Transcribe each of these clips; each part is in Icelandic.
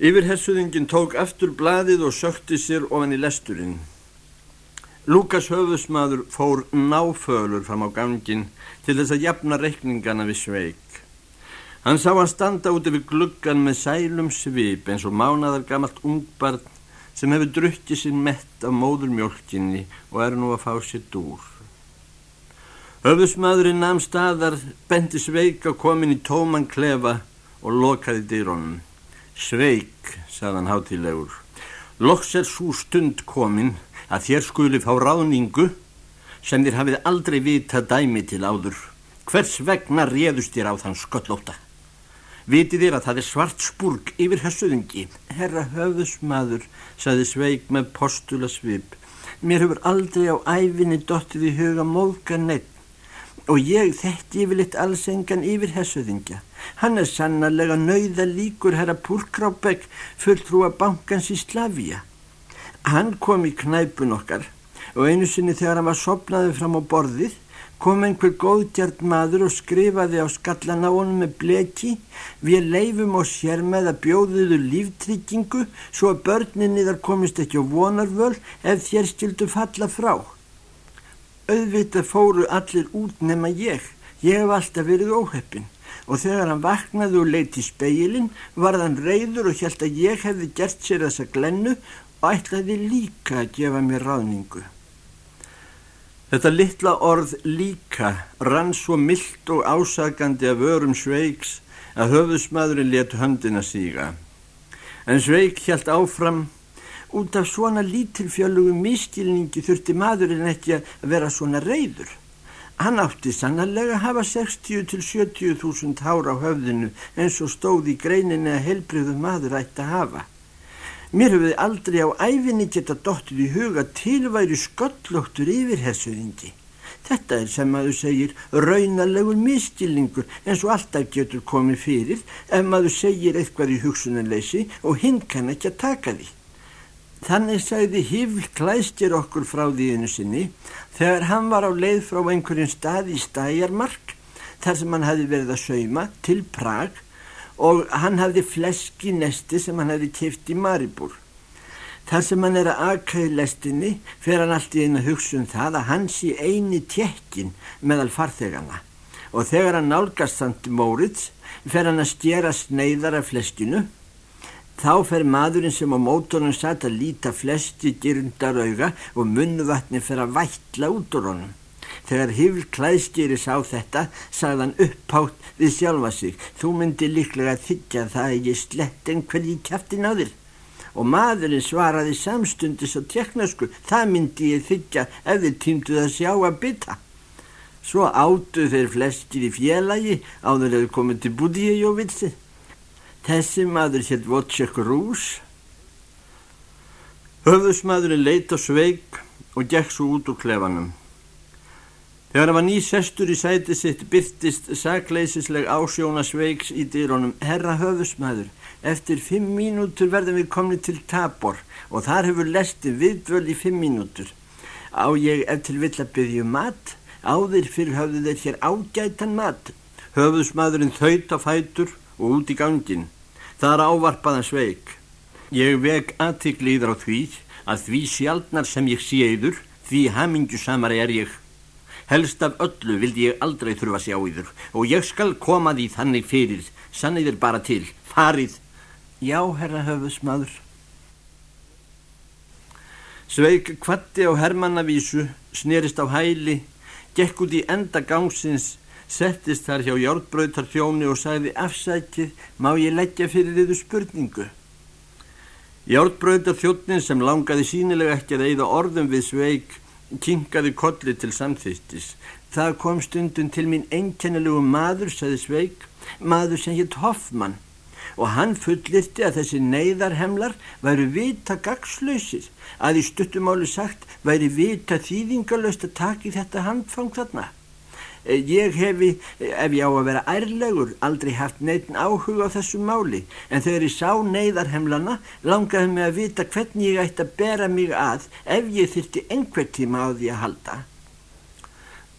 Yfirhersuðingin tók aftur blaðið og sökti sér ofan í lesturinn. Lukas höfðusmaður fór náfölur fram á gangin til þess að jafna reikningana við sveik. Hann sá hann standa út yfir gluggan með sælum svip eins og mánadar gamalt ungbarn sem hefur drukkið sér mett af móðurmjólkinni og er nú að fá sér dúr. Höfðusmaðurinn namn staðar bendi sveik á komin í tóman klefa og lokaði dýrónum. Sveik, sagðan hátilegur, loks er svo stund komin að þér skuli fá ráðningu sem þér hafið aldrei vita dæmi til áður. Hvers vegna réðust þér á þann sköllóta? Vitið þér að það er svart spurg yfir hössuðingi? Herra höfðusmaður, saði Sveig með postula svip. Mér hefur aldrei á æfinni dottið í huga móðga neitt og ég þetti yfirleitt alls engan yfir hössuðingja. Hann er sannarlega nauða líkur herra Púrkrábegg fulltrúa bankans í Slavíja. Hann kom í knæpun okkar og einu sinni þegar hann var sopnaði fram á borðið kom einhver góðgjart maður og skrifaði á skallan á honum með bleki við leifum og sér með að bjóðuðu líftryggingu svo að börninni þar komist ekki á vonarvöl ef þér stildu falla frá. Auðvitað fóru allir út nema ég, ég hef alltaf verið óheppin og þegar hann vaknaði og leiti speilin var hann reyður og held að ég hefði gert sér þessa glennu og ætlaði líka að gefa mér ráðningu. Þetta litla orð líka rann svo myllt og ásakandi af örum sveiks að höfðusmaðurinn let höndina síga. En sveik hjælt áfram út af svona lítilfjölugum miskilningi þurfti maðurinn ekki að vera svona reyður. Hann átti sannarlega að hafa 60 til 70 þúsund hár á höfðinu eins og stóð í greininni að helbriðu maður ætti að hafa. Mér hefði aldrei á æfinni geta dóttið í huga tilværi sköllóttur yfir hessuðingi. Þetta er sem maður segir raunalegur mistilningur eins og alltaf getur komið fyrir ef maður segir eitthvað í hugsunanleysi og hinn kann ekki að taka því. Þannig sagði Hifl klæstir okkur frá því einu sinni þegar hann var á leið frá einhverjum stað í stæjarmark þar sem hann hafi verið að sauma til Prag og hann hafði fleski nesti sem hann hafði keift í Maribúr. Þar sem hann er að í lestinni fer hann allt í einu hugsun um það að hann sé eini tjekkin meðal farþegana og þegar hann nálgast samt Móritz fer hann að stjera sneiðar af fleskinu Þá fer maðurinn sem á mótornum satt að líta flesti dyrndar auga og munnuvatni fer að vætla út úr honum. Þegar Hifl klæðstýri sá þetta, sagðan upphátt við sjálfa sig. Þú myndi líklega þykja það að ég slett einhverji kæftin á þér. Og maðurinn svaraði samstundis á teknasku, það myndi ég þykja ef þið týmduð að sjá að bytta. Svo áttu þeir flestir í félagi áður eða komið til Budíajóvitsi. Þessi maður hétt Wojciech Rús. Höfðusmaðurinn leita sveig og gekk svo út úr klefanum. Þegar það var ný sestur í sæti sitt byrtist sakleisisleg ásjóna sveiks í dýrónum Herra höfusmaður, eftir fimm mínútur verðum við komni til Tabor og þar hefur lesti viðvöld í fimm mínútur. Á ég eftir vill að byggja um mat, áður fyrir höfðu þeir hér ágætan mat. Höfusmaðurinn þaut á fætur og út í gangin. Það er ávarpaðan sveik. Ég veg aðtikli íðra á því að því sjálfnar sem ég séður, því hamingju samar er ég. Helst af öllu vildi ég aldrei þurfa að sjá yður og ég skal koma því þannig fyrir, sanniðir bara til, farið. Já, herra höfusmaður. Sveig kvatti á hermannavísu, snerist á hæli, gekk út í enda gangsins, settist þar hjá jórnbröytar þjóni og sagði afsækið, má ég leggja fyrir þiðu spurningu? Jórnbröytar þjónin sem langaði sínilega ekki að eigða orðum við Sveig kingaði kolli til samþýttis. Það kom stundum til mín einkennilegu maður, saði Sveig, maður sem hitt Hoffmann og hann fullirti að þessi neyðarhemlar væri vita gagslausir, að í stuttumáli sagt væri vita þýðingalöst að taki þetta handfang þarna. Eh, ég hefi, eh, ef ég á að vera ærlegur, aldrei haft neitin áhuga á þessu máli en þegar ég sá neyðarhemlana langaði mig að vita hvernig ég ætti að bera mig að ef ég þyrti einhver tíma á því að halda.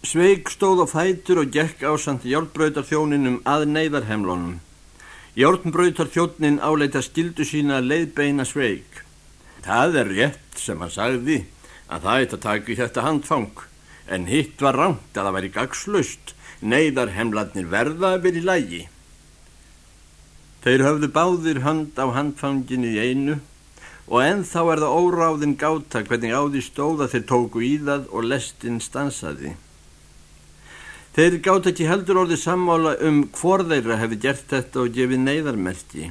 Sveig stóð á fætur og gekk á samt hjálpbröytar þjóninum að neyðarhemlunum. Jórnbröytar þjóttnin áleita skildu sína leiðbeina sveik. Það er rétt sem hann sagði að það eitt að taka í þetta handfang, en hitt var ránt að það væri gagslaust, neyðar hemladnir verða að vera í lægi. Þeir höfðu báðir hand á handfanginu í einu og ennþá er það óráðin gáta hvernig áði stóða þeir tóku í það og lestinn stansaði. Þeir gáta ekki heldur orði sammála um hvor þeirra hefði gert þetta og gefið neyðarmerki.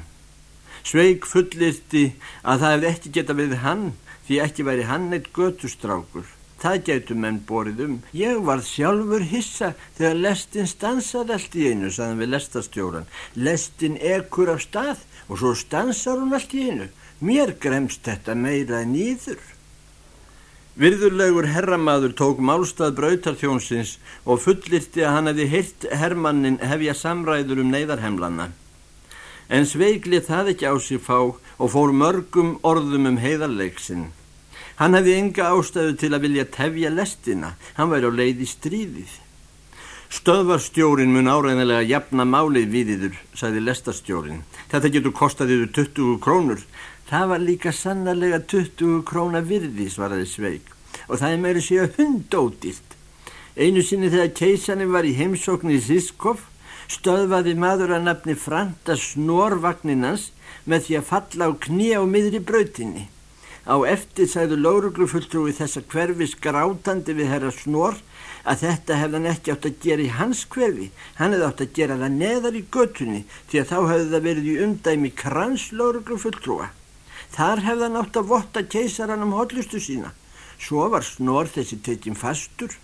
Sveig fullirti að það hefði ekki geta við hann því ekki væri hann eitt götustrákur. Það getur menn borið um. Ég var sjálfur hissa þegar lestin stansaði allt í einu, saðan við lestastjóran. Lestin ekur af stað og svo stansar hún allt í einu. Mér gremst þetta meira nýður. Virðurlegur herramaður tók málstað brautarþjónsins og fullirti að hann hefði hirt hermannin hefja samræður um neyðarhemlanna. En sveigli það ekki á sig fá og fór mörgum orðum um heiðarleiksinn. Hann hefði enga ástæðu til að vilja tefja lestina, hann væri á leið í stríðið. Stöðvarstjórin mun áræðilega jafna málið við yður, sagði lestastjórin. Þetta getur kostað yður 20 krónur. Það var líka sannarlega 20 króna virði, svaraði Sveig, og það er meiri séu hundótilt. Einu sinni þegar keisanin var í heimsókn í Siskov, stöðvaði maður að nafni Franta Snorvagninans með því að falla á kní á miðri brautinni. Á eftir sæðu lóruglufultrúi þessa hverfis grátandi við herra Snor að þetta hefði hann ekki átt að gera í hans hverfi. Hann hefði átt að gera það neðar í göttunni því að þá hefði það verið í undæmi krans lóruglufultrúa. Þar hefði hann átt að votta keisaran um hotlustu sína. Svo var Snor þessi tekinn fastur.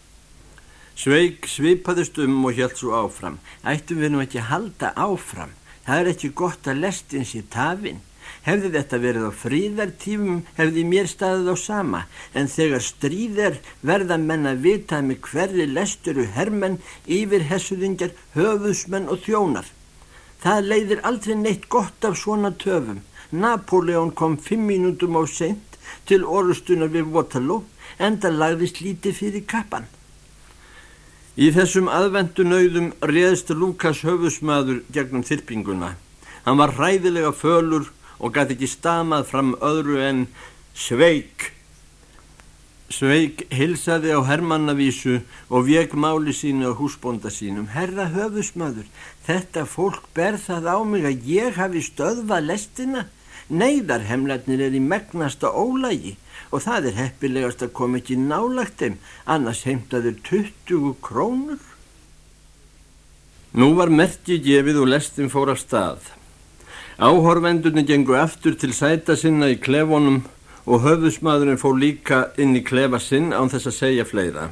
Sveig svipaðist um og hjælt svo áfram. Ættum við nú ekki halda áfram. Það er ekki gott að lestin sér tafinn. Hefði þetta verið á fríðartífum hefði mér staðið á sama en þegar stríðir verða menn að vita með hverri lesturu hermenn, yfirhessuðingar, höfusmenn og þjónar. Það leiðir aldrei neitt gott af svona töfum. Napoleon kom fimm mínútum á seint til orustunar við Waterloo en það lagðist lítið fyrir kappan. Í þessum aðvendu nauðum réðst Lukas höfusmaður gegnum þyrpinguna. Hann var hræðilega fölur og gæti ekki stamað fram öðru en sveik. Sveik hilsaði á hermannavísu og veg máli sínu á húsbónda sínum. Herra höfusmaður, þetta fólk ber það á mig að ég hafi stöðvað lestina. Neiðarhemlarnir er í megnasta ólægi og það er heppilegast að koma ekki nálagt þeim, annars heimtaður 20 krónur. Nú var merkið gefið og lestin fór af stað. Áhorvendurni gengu aftur til sæta sinna í klefunum og höfðusmaðurinn fór líka inn í klefa sinn án þess að segja fleira.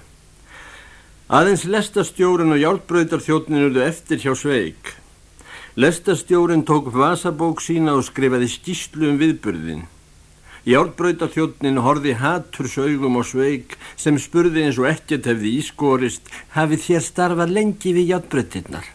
Aðeins lestastjórin og hjálpbröytarþjótninuðu eftir hjá Sveig. Lestastjórin tók vasabók sína og skrifaði skýslu um viðburðin. Hjálpbröytarþjótnin horfi hattursaugum á Sveig sem spurði eins og ekkert hefði ískorist hafið þér starfað lengi við hjálpbröytirnar.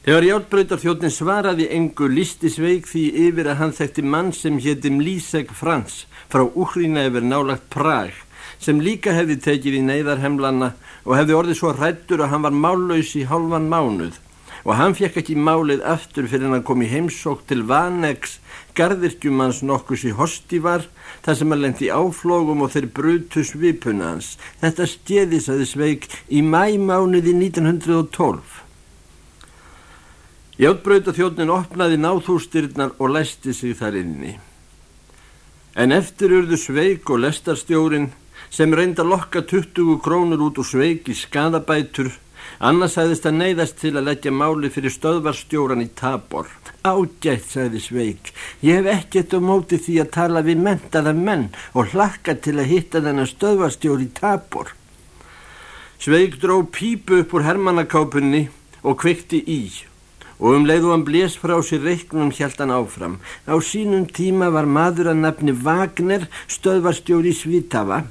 Þegar Jálbröytarþjóðin svaraði engu listi sveik því yfir að hann þekkti mann sem héttim Lísek Frans frá Úhrína yfir nálagt Prag sem líka hefði tekið í neyðarhemlanna og hefði orðið svo hrættur að hann var mállaus í hálfan mánuð og hann fekk ekki málið aftur fyrir hann kom í heimsók til Vanegs gardirkjumans nokkus í Hostivar þar sem hann lendi áflógum og þeir brutu svipuna hans. Þetta stjeðis aðeins veik í mæmánuði 1912. Játbröytaþjóðnin opnaði náþústyrnar og læsti sig þar inni. En eftir urðu sveik og lestarstjórin sem reynda lokka 20 krónur út úr sveik í skadabætur, annars sæðist að neyðast til að leggja máli fyrir stöðvarstjóran í tabor. Ágætt, sæði sveik, ég hef ekkert á móti því að tala við mentaða menn og hlakka til að hitta þennan stöðvarstjóri í tabor. Sveik dró pípu upp úr hermanakápunni og kvikti í og um leið og hann blés frá sér reiknum hjælt hann áfram. Á sínum tíma var maður að nafni Wagner stöðvarstjóri Svítava.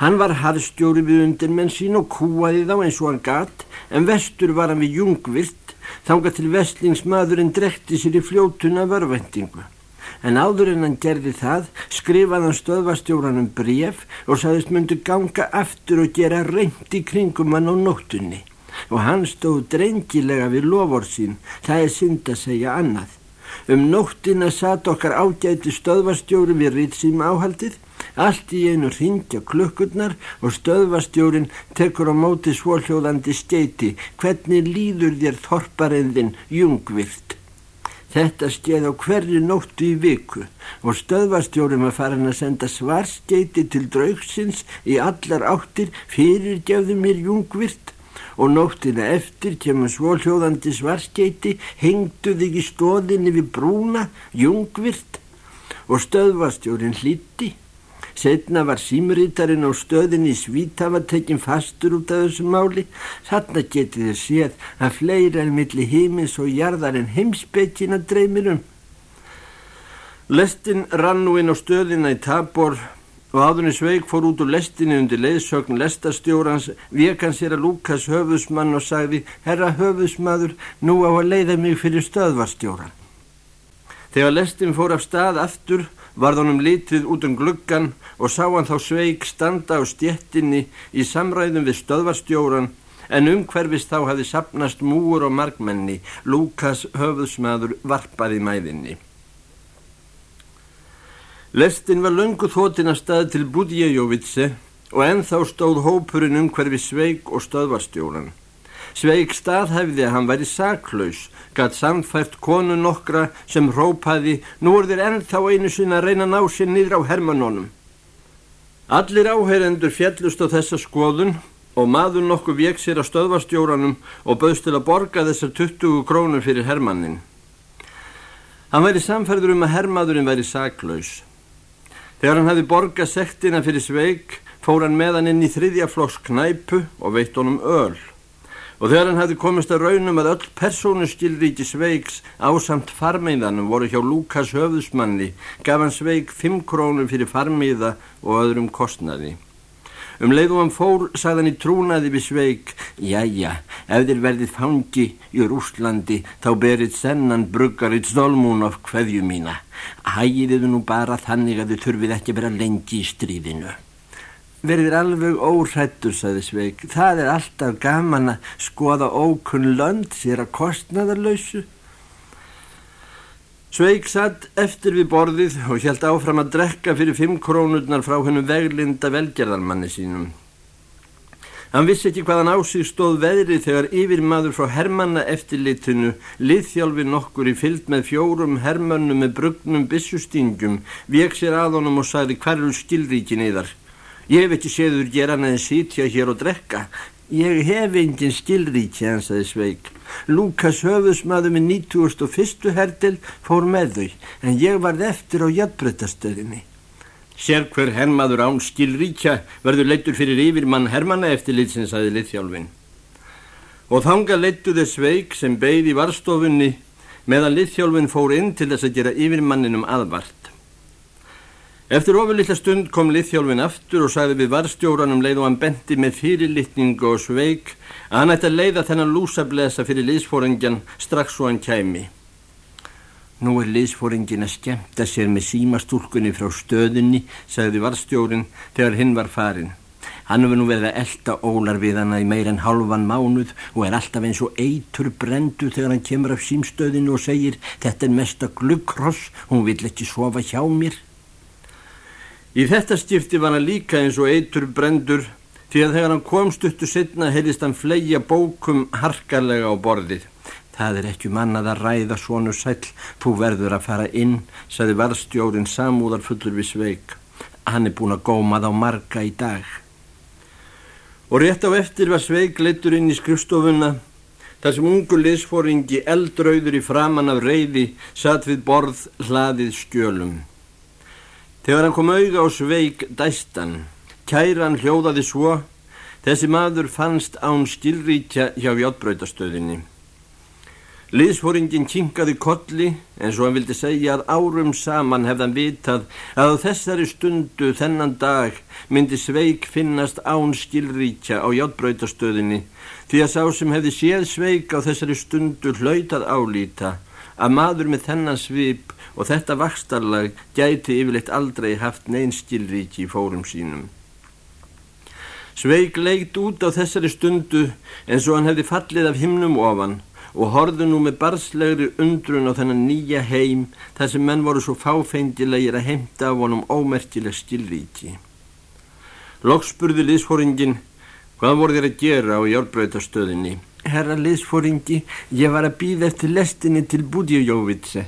Hann var harðstjóri við undirmenn sín og kúaði þá eins og hann gatt en vestur var hann við jungvirt þánga til vestlingsmaðurinn drekti sér í fljótuna vörvendingu. En áður en hann gerði það skrifaði hann stöðvarstjóranum bref og sagðist myndi ganga aftur og gera reynd í kringum hann á nóttunni. Og hann stóð drengilega við lofur sín, það er synd að segja annað. Um nóttina satt okkar ágæti stöðvastjóri við rýtsým áhaldið, allt í einu ringja klukkurnar og stöðvastjórin tekur á móti svóljóðandi steiti, hvernig líður þér þorparendin jungvirt. Þetta skeið á hverju nóttu í viku og stöðvastjórum að fara hann að senda svarskeiti til draugsins í allar áttir fyrir gefðu mér jungvirt og nóttina eftir kemur svóljóðandi svarskeiti, hengdu þig í stóðinni við brúna, jungvirt og stöðvastjórin hlíti Setna var símrítarinn á stöðin í Svítavatekkin fastur út af þessu máli. Þarna getið þið séð að fleira en milli hímins og jarðar en heimsbyggina dreymirum. Lestin rann nú inn á stöðina í Tabor og áðurinn Sveig fór út úr lestinni undir leiðsögn lestastjórans, vekan sér að Lukas höfusmann og sagði Herra höfusmaður, nú á að leiða mig fyrir stöðvarstjóran. Þegar lestin fór af stað aftur varð honum litið út um gluggan og sá hann þá sveik standa á stjettinni í samræðum við stöðvarstjóran en umhverfist þá hafi sapnast múur og markmenni, Lukas höfðsmaður varpaði mæðinni. Lestin var löngu þóttina stað til Budjejóvitse og ennþá stóð hópurinn umhverfi sveik og stöðvarstjóran. Sveig staðhæfði að hann væri saklaus, gatt samfært konu nokkra sem rópaði nú er þér ennþá einu sinna að reyna að ná sér niður á hermanónum. Allir áheyrendur fjallust á þessa skoðun og maður nokkuð vek sér á stöðvastjóranum og bauðst til að borga þessar 20 krónum fyrir hermannin. Hann væri samfærður um að hermaðurinn væri saklaus. Þegar hann hafi borgað sektina fyrir sveig fór hann með hann inn í þriðja flokks knæpu og veitt honum öll. Og þegar hann hafði komist að raunum að öll persónuskilríki Sveigs ásamt farmiðanum voru hjá Lukas höfðusmanni, gaf hann Sveig 5 krónum fyrir farmiða og öðrum kostnaði. Um leiðum hann fór, sagðan í trúnaði við Sveig, jæja, ef þér verðið fangi í Rúslandi, þá berið sennan bruggarið stólmún af hverju mína. Hægiðiðu nú bara þannig að þið þurfið ekki vera lengi í stríðinu verður alveg óhrættur, saði Sveig. Það er alltaf gaman að skoða ókunn lönd sér að kostnaðarlausu. Sveig satt eftir við borðið og hjælt áfram að drekka fyrir fimm krónurnar frá hennum veglinda velgerðarmanni sínum. Hann vissi ekki hvaðan ásig stóð veðrið þegar yfir maður frá hermanna eftirlitinu liðþjálfi nokkur í fyllt með fjórum hermannum með brugnum bissustingum, vek sér að honum og sagði hverju skilríkin yðar. Ég hef ekki séður gera neðin sítja hér og drekka. Ég hef engin skilríki, ansaði Sveig. Lukas höfusmaður með 91. herdel fór með þau, en ég varð eftir á jættbreytastöðinni. Sér hver hermaður án skilríkja verður leittur fyrir yfirmann hermanna eftir litsins aði liðþjálfin. Og þanga leittuði Sveig sem beigði varstofunni meðan liðþjálfin fór inn til þess að gera yfirmanninum aðvart. Eftir ofurlilla stund kom liðþjálfin aftur og sagði við varstjóranum leið og hann bendi með fyrirlitningu og sveik að hann ætti að leiða þennan lúsablesa fyrir liðsfóringjan strax svo hann kæmi. Nú er liðsfóringin að skemta sér með símastúlkunni frá stöðinni, sagði varstjórin þegar hinn var farin. Hann hefur nú verið að elda ólar við hana í meir en halvan mánuð og er alltaf eins og eitur brendu þegar hann kemur af símstöðinu og segir þetta er mesta glukkross, hún vill ekki sofa hjá mér. Í þetta skipti var hann líka eins og eitur brendur því að þegar hann kom stuttu setna heilist hann fleia bókum harkarlega á borðið. Það er ekki mannað að ræða svonu sæl, þú verður að fara inn, saði varstjórin samúðar fullur við sveik. Hann er búin að góma þá marga í dag. Og rétt á eftir var sveik leittur inn í skrifstofuna þar sem ungu liðsfóringi eldrauður í framann af reyði satt við borð hlaðið skjölum. Þegar hann kom auga á sveik dæstan, kæran hljóðaði svo, þessi maður fannst án skilríkja hjá játbröytastöðinni. Liðsfóringin kinkaði kolli en svo hann vildi segja að árum saman hefðan vitað að á þessari stundu þennan dag myndi sveik finnast án skilríkja á játbröytastöðinni því að sá sem hefði séð sveik á þessari stundu hlautað álýta að maður með þennan svip og þetta vakstarlag gæti yfirleitt aldrei haft neinskilríki í fórum sínum. Sveig leikt út á þessari stundu eins og hann hefði fallið af himnum ofan og horðu nú með barslegri undrun á þennan nýja heim þar sem menn voru svo fáfengilegir að heimta af honum ómerkileg skilríki. Loks spurði liðsfóringin hvað voru þér að gera á járbröytastöðinni? Herra liðsfóringi, ég var að býða eftir lestinni til Budjójóvitse.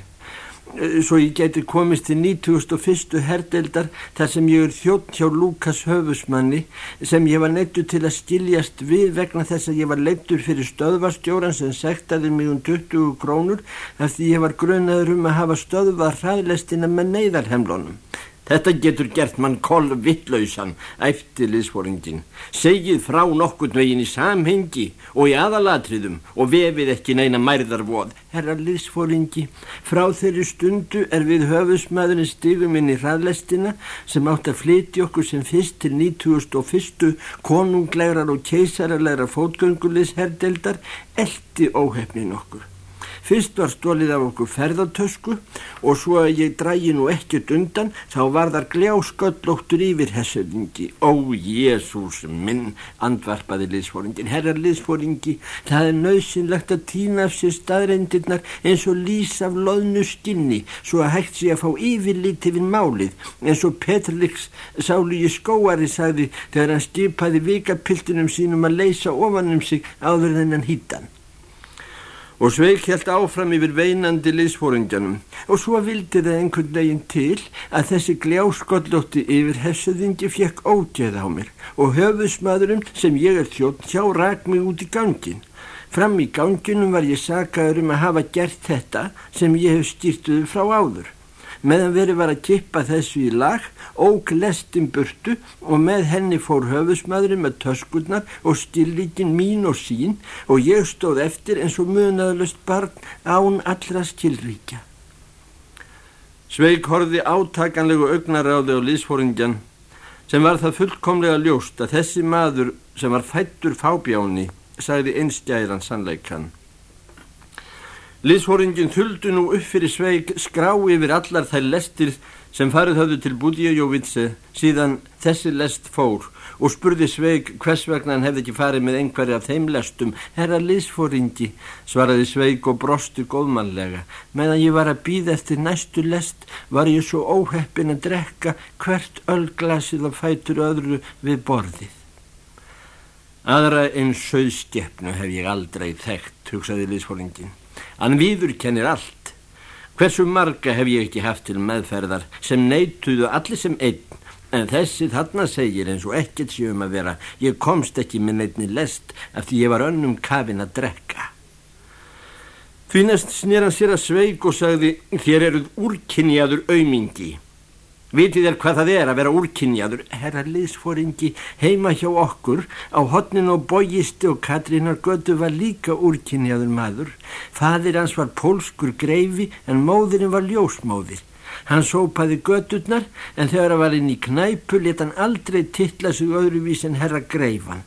Eh, svo ég geti komist til 91. herdeldar þar sem ég er þjótt hjá Lukas höfusmanni sem ég var neittur til að skiljast við vegna þess að ég var leittur fyrir stöðvarstjóran sem sektaði mig um 20 krónur eftir ég var grunaður um að hafa stöðvar hraðlestina með neyðarhemlunum. Þetta getur gert mann koll vittlausan, æfti liðsforingin. Segið frá nokkurt veginn í samhengi og í aðalatriðum og vefið ekki neina mærðarvoð. Herra liðsforingi, frá þeirri stundu er við höfusmaðurinn stigum inn í hraðlestina sem átt að flytja okkur sem fyrst til 1901. konunglegar og keisaralegra fótgöngulis herdeldar eldi óhefnin okkur. Fyrst var stólið af okkur ferðartösku og svo að ég drægi nú ekkert undan þá var þar gljáskallóttur yfir hessuðingi. Ó, Jésús minn, andvarpaði liðsfóringin. Herra liðsfóringi, það er nöðsynlegt að týna af sér staðreindirnar eins og lýs af loðnu skinni svo að hægt sé að fá yfirlít yfir málið eins og Petrliks sálu í skóari sagði þegar hann skipaði vikapiltunum sínum að leysa ofanum sig áður þennan hýttan og sveik helt áfram yfir veinandi liðsfóringjanum og svo vildi það einhvern veginn til að þessi gljáskollótti yfir hessuðingi fekk ógeð á mér. Og höfusmaðurum sem ég er þjótt hjá rak mig út í gangin. Fram í ganginum var ég sagaður um að hafa gert þetta sem ég hef stýrtuðu frá áður meðan verið var að kippa þessu í lag, óg lestin burtu og með henni fór höfusmaðurinn með töskurnar og stillíkin mín og sín og ég stóð eftir eins og munaðlust barn án allra skilríkja. Sveig horfi átakanlegu augnaráði á lísfóringjan sem var það fullkomlega ljóst að þessi maður sem var fættur fábjáni sagði einstjæran sannleikan. Liðsfóringin þuldu nú upp fyrir sveig skrá yfir allar þær lestir sem farið höfðu til Budjejóvitse síðan þessi lest fór og spurði sveig hvers vegna hann hefði ekki farið með einhverja af þeim lestum. Herra liðsfóringi, svaraði sveig og brostu góðmannlega. Meðan ég var að býða eftir næstu lest var ég svo óheppin að drekka hvert öllglasið og fætur öðru við borðið. Aðra eins söðstjefnu hef ég aldrei þekkt, hugsaði liðsfóringin. Hann viður kennir allt. Hversu marga hef ég ekki haft til meðferðar sem neituðu allir sem einn, en þessi þarna segir eins og ekkert séum að vera, ég komst ekki með neitni lest eftir ég var önnum kafin að drekka. Því næst snýr hann sér að sveig og sagði, þér eruð úrkynjaður aumingi. Vitið er hvað það er að vera úrkynjaður, herra liðsforingi, heima hjá okkur, á hotnin og bógisti og Katrínar Götu var líka úrkynjaður maður. Fadir hans var pólskur greifi en móðurinn var ljósmóðir. Hann sópaði göturnar en þegar hann var inn í knæpu let hann aldrei tilla sig öðruvís en herra greifan.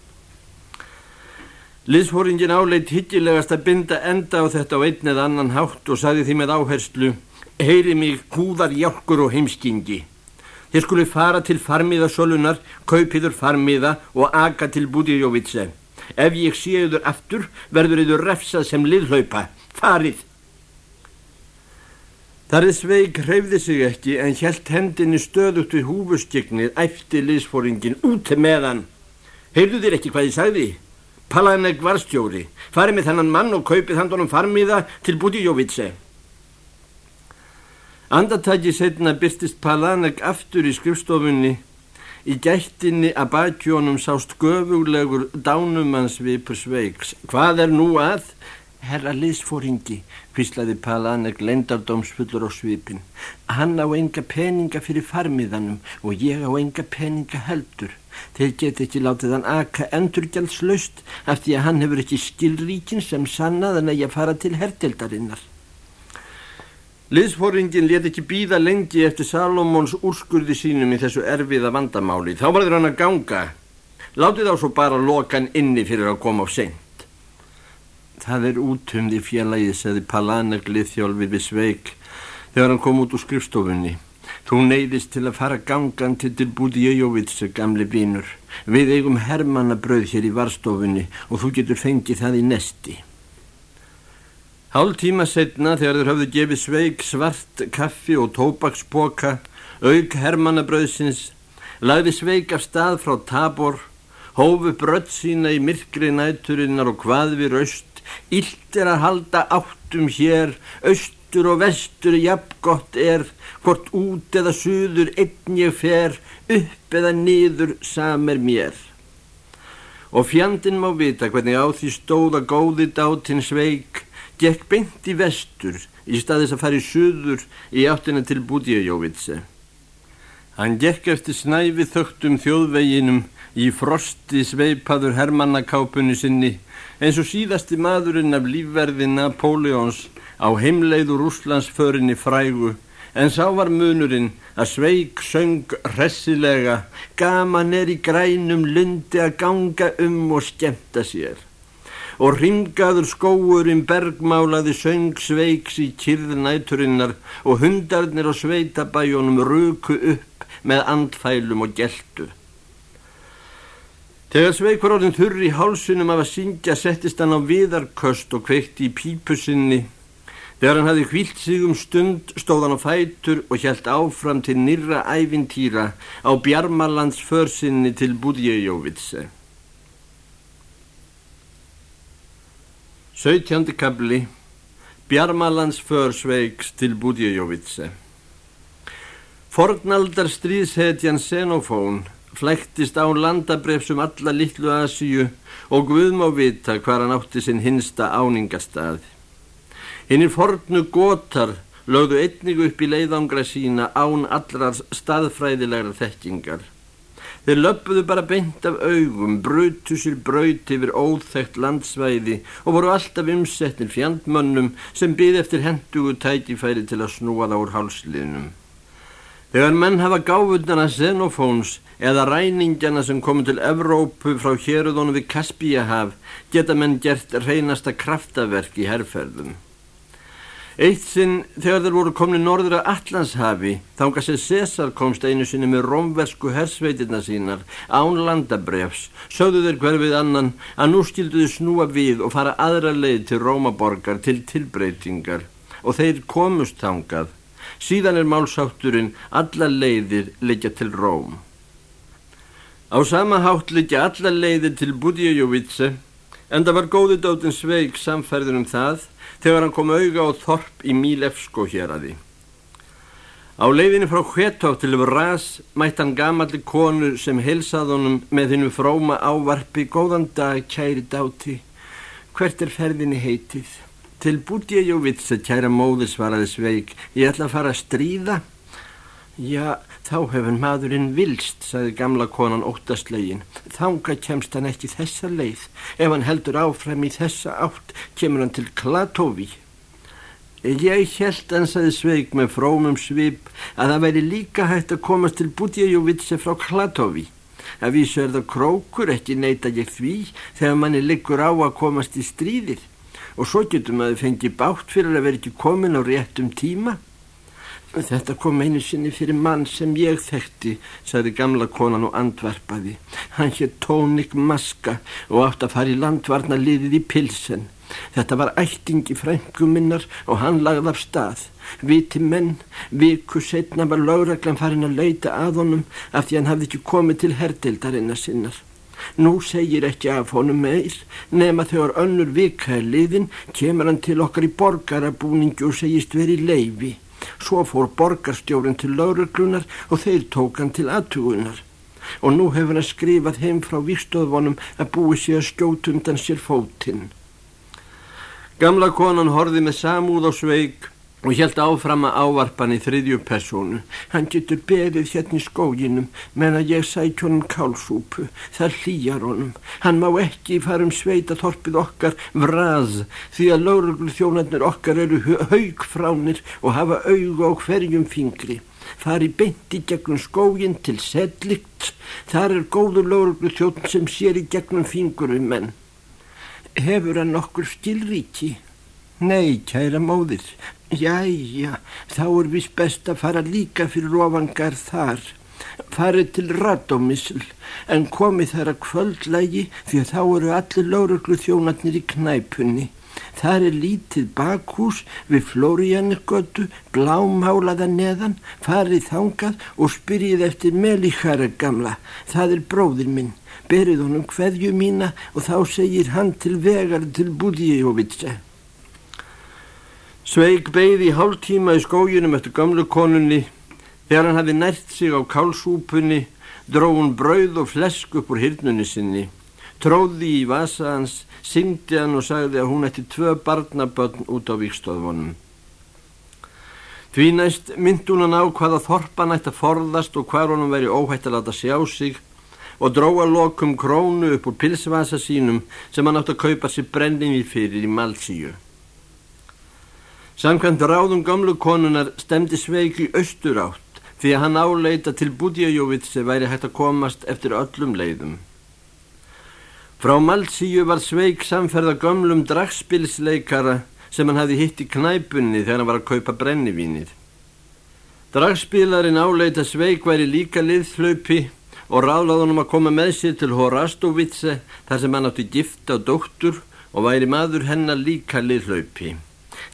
Liðsforingin áleit hittilegast að binda enda á þetta á einn eða annan hátt og saði því með áherslu, heyri mig húðar jálkur og heimskingi. Þið skulu fara til farmiðasölunar, kaupiður farmiða og aga til Budíjóvitse. Ef ég séuður aftur, verður yður refsað sem liðlaupa. Farið! Þarðið sveig hreyfði sig ekki en hjælt hendinni stöðugt við húfusgegnið, æfti liðsfóringin út með hann. Heyrðu þér ekki hvað ég sagði? Palaneg var stjóri. Farið með þennan mann og kaupið handunum farmiða til Budíjóvitse. Andartæki setna byrtist Palanek aftur í skrifstofunni. Í gættinni að bakjónum sást göfulegur dánumannsvipur sveiks. Hvað er nú að? Herra liðsfóringi, hvíslaði Palanek lendardómsfullur á svipin. Hann á enga peninga fyrir farmiðanum og ég á enga peninga heldur. Þeir get ekki látið hann aka endurgjaldslaust eftir að hann hefur ekki skilríkin sem sannaðan að ég fara til hertildarinnar. Liðsforingin let ekki býða lengi eftir Salomons úrskurði sínum í þessu erfiða vandamáli. Þá var þeir hann að ganga. Látið á svo bara lokan inni fyrir að koma á seint. Það er útumði fjallægi, segði Palanek liðþjálfið við sveik þegar hann kom út úr skrifstofunni. Þú neyðist til að fara gangandi til Budíjóvits, gamli vínur. Við eigum hermannabröð hér í varstofunni og þú getur fengið það í nesti. Hálf tíma setna þegar þeir hafðu gefið sveik svart kaffi og tóbaksboka, auk hermannabröðsins, lagði sveik af stað frá tabor, hófu brödd sína í myrkri næturinnar og hvað við raust, illt er að halda áttum hér, austur og vestur jafn gott er, hvort út eða suður einn ég fer, upp eða niður samer mér. Og fjandin má vita hvernig á því stóða góði dátinn sveik, gekk beint í vestur í staðis að fara í suður í áttina til Budjajóvitse. Hann gekk eftir snæfi þögtum þjóðveginum í frosti sveipaður hermannakápunni sinni eins og síðasti maðurinn af lífverði Napoleons á heimleiður Úslandsförinni frægu en sá var munurinn að sveik söng hressilega, gaman er í grænum lundi að ganga um og skemta sér. Og ringaður skóurinn bergmálaði söng sveiks í kyrðnæturinnar og hundarnir á sveitabæjónum ruku upp með andfælum og geltu. Þegar sveikur orðin þurri í hálsunum af að syngja settist hann á viðarköst og kveikti í pípusinni Þegar hann hafi hvilt sig um stund stóð hann á fætur og hjælt áfram til nýra ævintýra á Bjarmalands försinni til Budjejóvitse. 17. kabli Bjarmalands försveiks til Budjejóvitse Fornaldar stríðshetjan Xenofón flæktist á landabrefsum alla litlu Asíu og Guðm á vita hvar hann átti sinn hinsta áningastaði. Hinnir fornu gotar lögðu einnig upp í leiðangra sína án allrar staðfræðilegar þekkingar. Þeir löpuðu bara beint af augum, brutu sér braut yfir óþægt landsvæði og voru alltaf umsetnir fjandmönnum sem byði eftir hendugu tækifæri til að snúa það úr hálsliðnum. Þegar menn hafa gáfundana xenofóns eða ræningjana sem komu til Evrópu frá hérudónu við Kaspíahaf geta menn gert reynasta kraftaverk í herrferðum. Eitt sinn þegar þeir voru komni norður að Allandshafi þánga sem César komst einu sinni með romversku hersveitirna sínar án landabrefs sögðu þeir hverfið annan að nú skilduðu snúa við og fara aðra leið til Rómaborgar til tilbreytingar og þeir komust þángað. Síðan er málsátturinn alla leiðir leikja til Róm. Á sama hátt leikja alla leiðir til Budjajovitse en það var góði dótin sveik samferður um það þegar hann kom auga á þorp í Mílefsko hér að því. Á leiðinu frá Hvettóf til Vras mætt hann gamalli konu sem helsað honum með hennu fróma ávarpi góðan dag kæri dáti. Hvert er ferðinni heitið? Til búti ég og vitsa kæra móði svaraði sveik. Ég ætla að fara að stríða. Já, Þá hefur maðurinn vilst, sagði gamla konan óttastlegin. Þánga kemst hann ekki þessa leið. Ef hann heldur áfram í þessa átt, kemur hann til Klatóvi. Ég held, ansaði Sveig með frómum svip, að það væri líka hægt að komast til Budjajovitse frá Klatóvi. Að vísu er það krókur, ekki neyta ég því, þegar manni liggur á að komast í stríðir. Og svo getur maður fengið bátt fyrir að vera ekki komin á réttum tíma. Þetta kom einu sinni fyrir mann sem ég þekkti, sagði gamla konan og andvarpaði. Hann hér tónik maska og átt að fara í landvarna liðið í pilsen. Þetta var ættingi frænguminnar og hann lagði af stað. Viti menn, viku setna var lágreglan farin að leita að honum af því hann hafði ekki komið til herdeildarinnar sinnar. Nú segir ekki af honum meir, nema þegar önnur vika er liðin, kemur hann til okkar í borgarabúningi og segist verið leifi. Svo fór borgarstjórin til lauruglunar og þeir tók hann til aðtugunar. Og nú hefur hann skrifað heim frá výstöðvonum að búi sér að skjóta undan sér fótinn. Gamla konan horfi með samúð og sveig og helt áfram að ávarpan í þriðju personu. Hann getur berið hérna í skóginum menn að ég sæk honum kálsúpu. Það hlýjar honum. Hann má ekki fara um sveita þorpið okkar vraz því að lauruglu þjónarnir okkar eru haugfránir og hafa auga á hverjum fingri. Fari beint í gegnum skógin til sedlikt. Þar er góður lauruglu þjónn sem sér í gegnum fingurum menn. Hefur hann okkur skilríki? Nei, kæra móðir, Jæja, þá er vist best að fara líka fyrir ofangar þar. farið til Radomissl en komið þar að kvöldlægi því að þá eru allir lauruglu þjónatnir í knæpunni. Það er lítið bakhús við Flórianirgötu, glámálaða neðan, farið þangað og spyrjið eftir Melíkara gamla. Það er bróðir minn. Berið honum hverju mína og þá segir hann til vegar til Budíjóvitsa. Sveig beigði í hálf tíma í skójunum eftir gamlu konunni. Þegar hann hafi nært sig á kálsúpunni, dró hún brauð og flesk upp úr hirnunni sinni. Tróði í vasa hans syngdi hann og sagði að hún ætti tvö barnaböldn út á vikstofunum. Því næst myndi hún hann á hvaða þorpan ætti að forðast og hvar honum veri óhætt að láta sjá sig og dróa lokum krónu upp úr pilsvasa sínum sem hann átti að kaupa sér brennið fyrir í Malsíu. Samkvæmt ráðum gamlu konunar stemdi sveik í austur átt því að hann áleita til Budjajóvits sem væri hægt að komast eftir öllum leiðum. Frá Malsíu var Sveig samferða gömlum dragspilsleikara sem hann hafi hitt í knæpunni þegar hann var að kaupa brennivínir. Dragspilarinn áleita Sveig væri líka liðhlaupi og ráðlaði hann að koma með sér til Horastovitse þar sem hann átti gifta og dóttur og væri maður hennar líka liðhlaupi.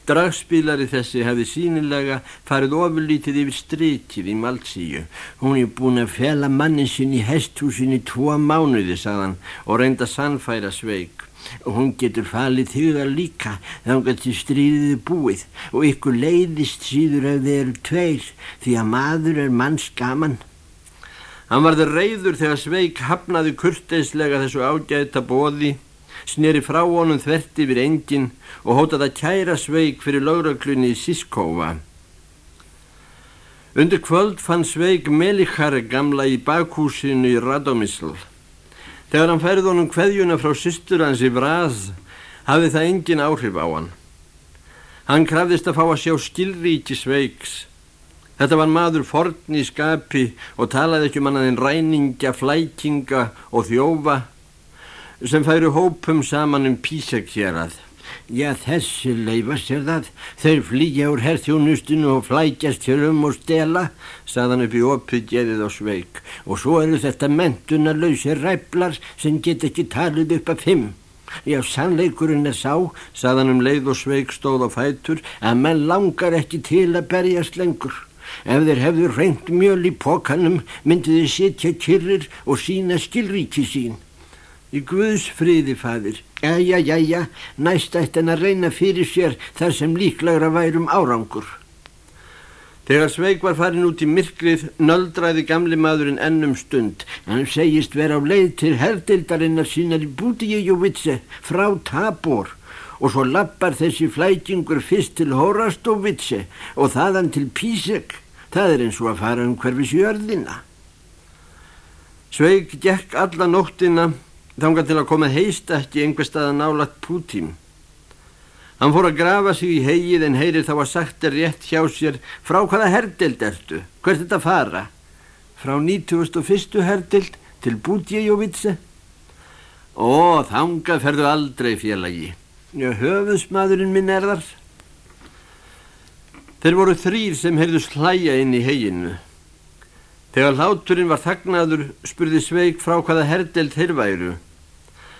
Dragspílari þessi hefði sínilega farið ofurlítið yfir strykið í Malsíu. Hún er búin að fjalla mannin sinn í hesthúsin í tvo mánuði, sagðan, og reynda sannfæra sveik. Hún getur falið þjóðar líka, þangar til stríðið búið og ykkur leiðist síður ef þeir eru tveir, því að maður er manns gaman. Hann varði reyður þegar sveik hafnaði kurteislega þessu ágæta bóði sneri frá honum þvert yfir engin og hótaði að kæra sveik fyrir lauraglunni í Siskófa. Undir kvöld fann sveik Melichar gamla í bakhúsinu í Radomisl. Þegar hann færði honum kveðjuna frá systur hans í Vraz hafði það engin áhrif á hann. Hann krafðist að fá að sjá skilríki sveiks. Þetta var maður forn í skapi og talaði ekki um hann aðeins ræninga, flækinga og þjófa sem færu hópum saman um písakjærað. Já, þessi leifast er það. Þeir flýja úr herþjónustinu og flækjast hér um og stela, saðan upp í opið geðið á sveik. Og svo eru þetta mentunarlausi ræflar sem get ekki talið upp af fimm. Já, sannleikurinn er sá, saðan um leið og sveik stóð á fætur, að menn langar ekki til að berjast lengur. Ef þeir hefðu reynd mjöl í pokanum, myndi þeir sitja kyrrir og sína skilríki sín. Í Guðs friði, fadir. Æja, jæja, næst ætti hann að reyna fyrir sér þar sem líklegra værum árangur. Þegar Sveig var farin út í myrkrið, nöldræði gamli maðurinn ennum stund. Hann segist vera á leið til herrdildarinnar sínar í Búdíjúvitse frá Tabor og svo lappar þessi flætingur fyrst til Horastovitse og þaðan til Písek. Það er eins og að fara um hverfis jörðina. Sveig gekk alla nóttina þángar til að koma heist ekki einhver stað að nálagt Pútím. Hann fór að grafa sig í hegið en heyrir þá að sagt er rétt hjá sér frá hvaða herdild ertu, hvert þetta fara? Frá 91. herdild til Bútjéjóvitse? Ó, þánga ferðu aldrei félagi. Höfusmaðurinn minn er þar. Þeir voru þrýr sem heyrðu slæja inn í heginu. Þegar hláturinn var þagnaður spurði Sveig frá hvaða herdelt þeir væru.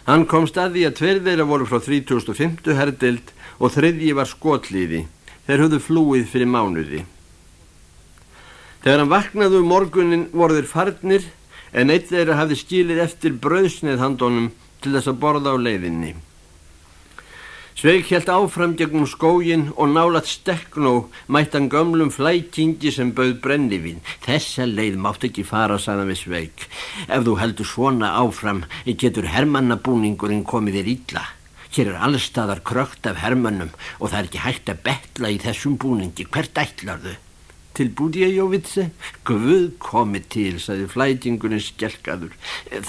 Hann kom staði að tverðeira voru frá 3050 herdelt og þriðji var skotliði. Þeir höfðu flúið fyrir mánuði. Þegar hann vaknaði um morgunin voru þeir farnir en eitt þeirra hafði skilir eftir bröðsneið handónum til þess að borða á leiðinni. Sveig helt áfram gegnum skógin og nálat steknó mættan gömlum flækingi sem bauð brennivinn. Þessa leið mátt ekki fara, sagðan við Sveig. Ef þú heldur svona áfram, getur hermannabúningurinn komið þér ítla. Hér er allstaðar krökt af hermannum og það er ekki hægt að betla í þessum búningi. Hvert ætlar þau? Til Budjejóvitse? Guð komi til, saði flætingurinn skjelkaður.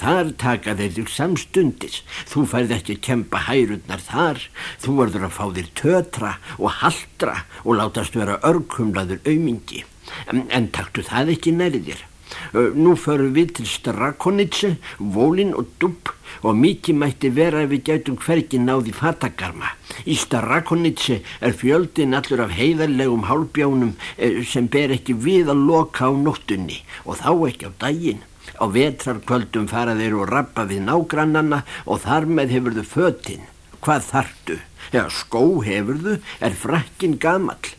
Þar taka þeir þig samstundis. Þú færð ekki að kempa hærurnar þar. Þú verður að fá þér tötra og haldra og látast vera örkumlaður aumingi. En, en taktu það ekki nærið þér. Nú förum við til Strakonitse, Volin og Dubb og mikið mætti vera ef við gætum hvergi náði fatakarma. Í Starakonitsi er fjöldin allur af heiðarlegum hálbjánum eh, sem ber ekki við að loka á nóttunni og þá ekki á daginn. Á vetrarkvöldum fara þeir og rappa við nágrannanna og þar með hefur þau fötinn. Hvað þartu? Eða skó hefur þau, er frakkin gamall.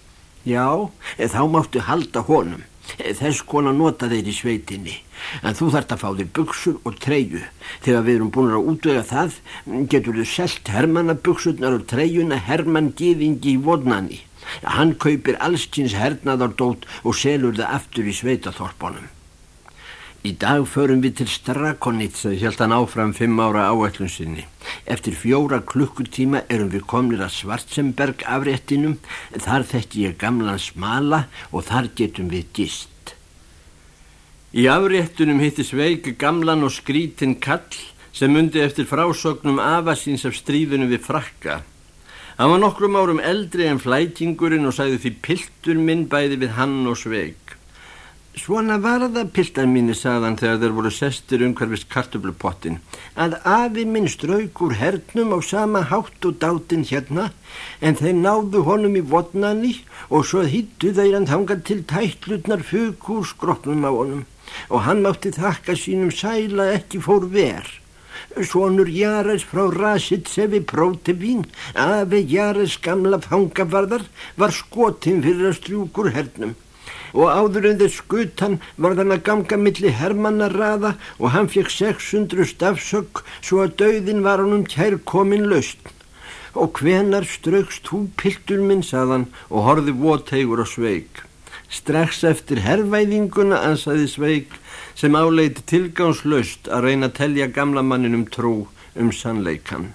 Já, þá máttu halda honum. Þess konar nota þeir í sveitinni. En þú þart að fá þér buksur og treyu. Þegar við erum búin að útvega það, getur þau selt hermannabuksurnar og treyuna hermann gýðingi í vodnani. Hann kaupir allskins hernaðardót og selur það aftur í sveitaþorpunum. Í dag förum við til Strakonitsa, held hann áfram fimm ára áætlun sinni. Eftir fjóra klukkutíma erum við komnir að Svartsenberg afréttinum, þar þekki ég gamlan smala og þar getum við gist. Í afréttunum hitti Sveig gamlan og skrítin kall sem undi eftir frásögnum afasins af stríðunum við frakka. Hann var nokkrum árum eldri en flætingurinn og sagði því piltur minn bæði við hann og Sveig. Svona var það piltar mínu saðan þegar þeir voru sestir umhverfist kartöflupottin. Að afi minn strauk úr hernum á sama hátt og dátinn hérna en þeir náðu honum í vodnani og svo hittu þeir hann þangað til tætlutnar fug úr skrotnum á honum. Og hann mátti þakka sínum sæla ekki fór ver. Svonur Jares frá Rasitsefi Prótevín, afi Jares gamla fangavarðar, var skotinn fyrir að strjúkur hernum og áður en þess skutan var þann að ganga milli Hermanna raða og hann fekk 600 stafsökk svo að dauðin var hann um kær komin löst. Og hvenar straukst hú piltur minn, saðan, og horði vóteigur og sveig. Strax eftir herrvæðinguna ansaði sveig sem áleiti tilgánslaust að reyna að telja gamla manninum trú um sannleikan.